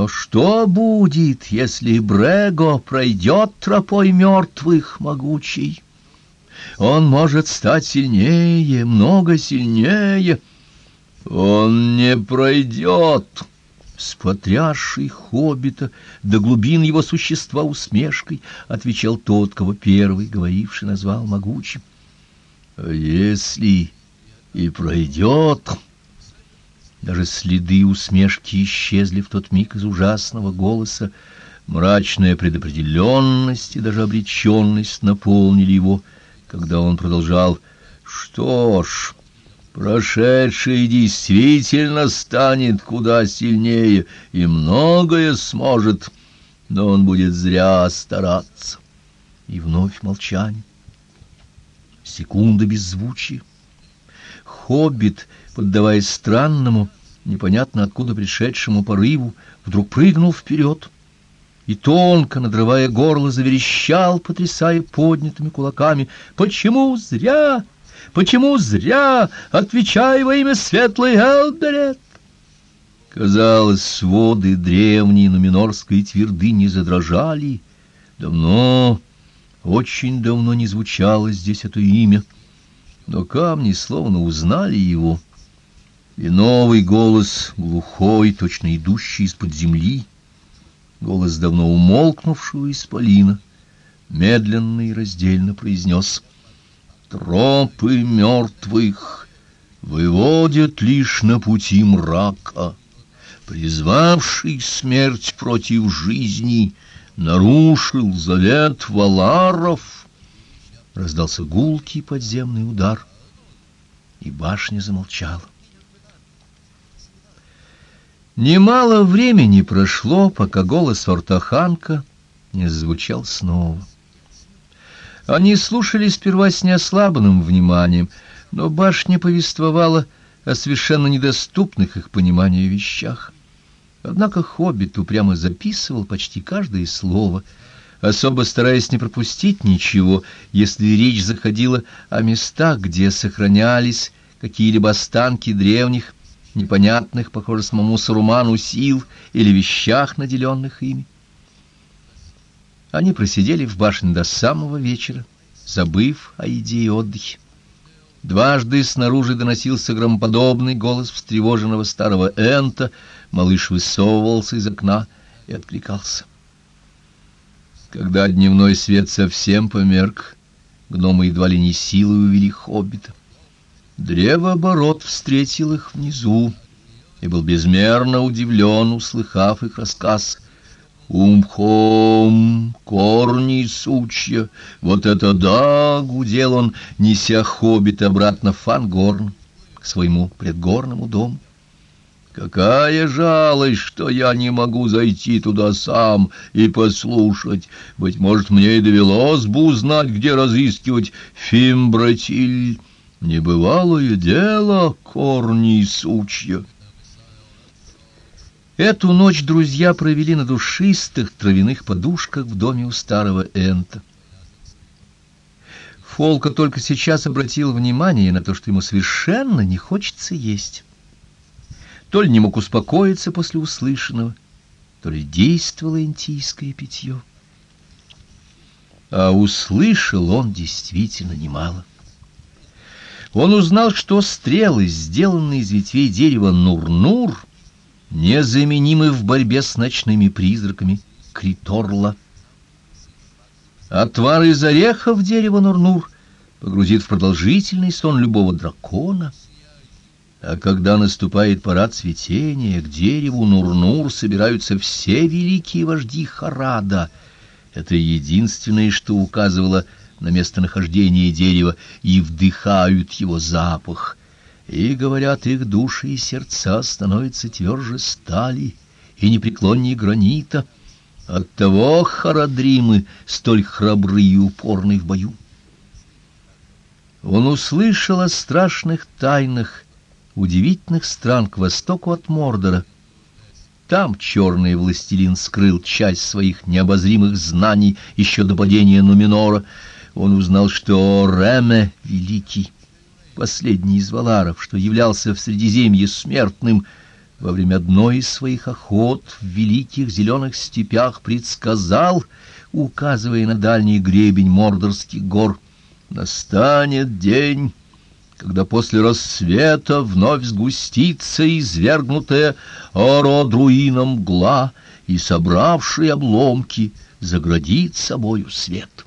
Но что будет, если Брего пройдет тропой мертвых могучий? Он может стать сильнее, много сильнее. Он не пройдет. С хоббита до глубин его существа усмешкой отвечал тот, кого первый говоривший назвал могучим. А если и пройдет... Даже следы усмешки исчезли в тот миг из ужасного голоса. Мрачная предопределенность и даже обреченность наполнили его, когда он продолжал «Что ж, прошедший действительно станет куда сильнее и многое сможет, но он будет зря стараться». И вновь молчание. Секунда беззвучия. Хоббит, поддаваясь странному, непонятно откуда пришедшему порыву, вдруг прыгнул вперед и тонко, надрывая горло, заверещал, потрясая поднятыми кулаками. «Почему зря? Почему зря? Отвечай во имя светлой Элберет!» Казалось, своды древней нуминорской твердыни задрожали. Давно, очень давно не звучало здесь это имя — но камни словно узнали его, и новый голос, глухой, точно идущий из-под земли, голос давно умолкнувшего исполина, медленно и раздельно произнес «Тропы мертвых выводят лишь на пути мрака, призвавший смерть против жизни, нарушил завет валаров» раздался гулкий подземный удар, и башня замолчала. Немало времени прошло, пока голос Ортаханка не звучал снова. Они слушали сперва с неослабленным вниманием, но башня повествовала о совершенно недоступных их пониманию вещах. Однако Хоббит упрямо записывал почти каждое слово — особо стараясь не пропустить ничего, если речь заходила о местах, где сохранялись какие-либо останки древних, непонятных, похоже, самому Саруману сил или вещах, наделенных ими. Они просидели в башне до самого вечера, забыв о идее отдыха. Дважды снаружи доносился громоподобный голос встревоженного старого Энта, малыш высовывался из окна и откликался. Когда дневной свет совсем померк, гномы едва ли не силой увели хоббита. Древооборот встретил их внизу и был безмерно удивлен, услыхав их рассказ. «Умхом, корни сучья, вот это да!» — гудел он, неся хоббита обратно в Фангорн, к своему предгорному дому. Какая жалость, что я не могу зайти туда сам и послушать. Быть может, мне и довелось бы узнать, где разыскивать фимбратиль. Небывалое дело, корни и сучья. Эту ночь друзья провели на душистых травяных подушках в доме у старого Энта. Фолка только сейчас обратил внимание на то, что ему совершенно не хочется есть то ли не мог успокоиться после услышанного, то ли действовало интийское питье. А услышал он действительно немало. Он узнал, что стрелы, сделанные из ветвей дерева Нур-Нур, незаменимы в борьбе с ночными призраками Криторла. Отвар из орехов дерева Нур-Нур погрузит в продолжительный сон любого дракона — а когда наступает пора цветения, к дереву Нур-Нур собираются все великие вожди Харада. Это единственное, что указывало на местонахождение дерева, и вдыхают его запах. И, говорят, их души и сердца становятся тверже стали и непреклоннее гранита. Оттого Харадримы столь храбры и упорны в бою. Он услышал о страшных тайнах, удивительных стран к востоку от Мордора. Там черный властелин скрыл часть своих необозримых знаний еще до падения Нуминора. Он узнал, что Реме Великий, последний из валаров, что являлся в Средиземье смертным, во время одной из своих охот в великих зеленых степях предсказал, указывая на дальний гребень Мордорских гор, настанет день, когда после рассвета вновь сгустится извергнутая ородруином мгла и, собравшие обломки, заградит собою свет.